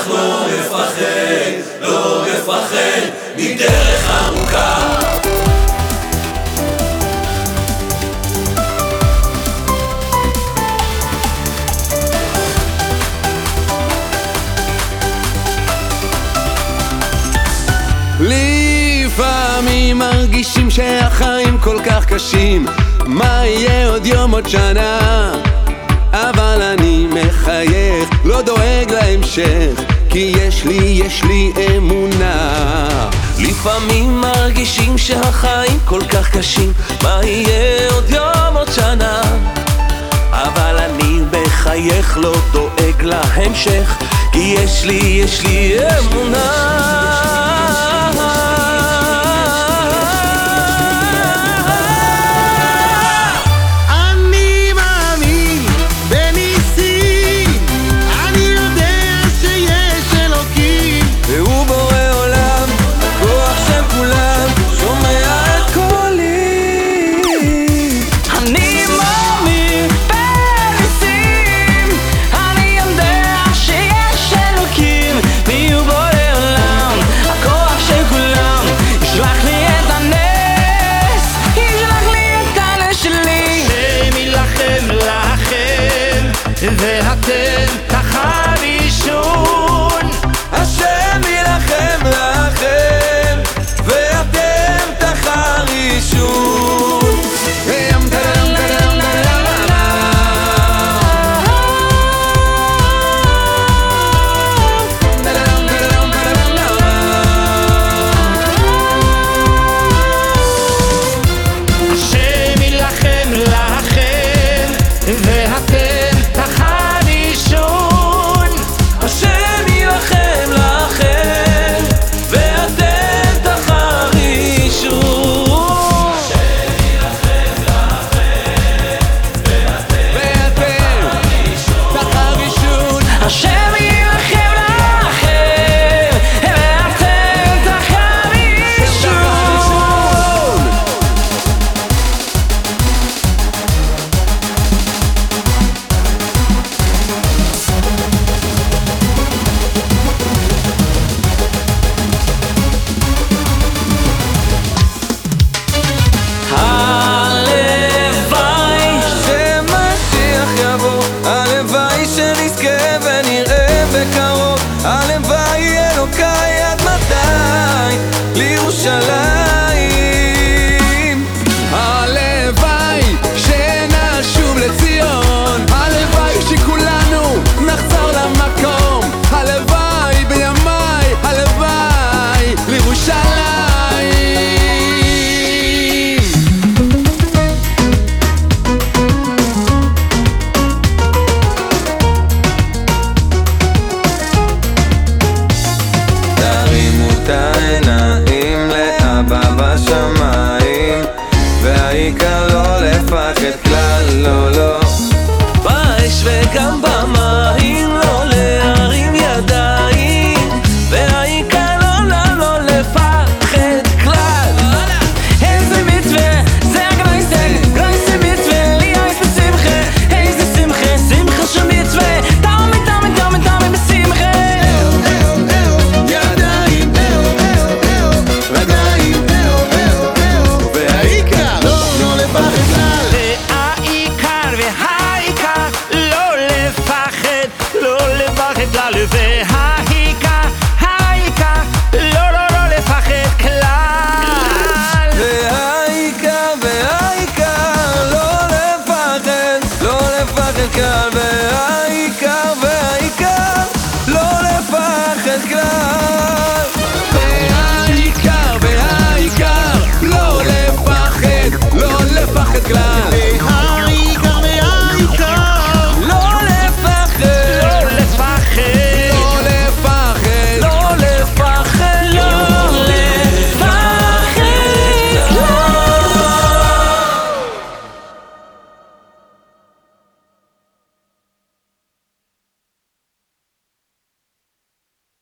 אך לא מפחד, לא מפחד מדרך ארוכה. לפעמים מרגישים שהחיים כל כך קשים מה יהיה עוד יום עוד שנה? אבל דואג להמשך כי יש לי, יש לי אמונה. לפעמים מרגישים שהחיים כל כך קשים מה יהיה עוד יום עוד שנה? אבל אני מחייך, לא דואג להמשך כי יש לי, יש לי אמונה shall I? Take a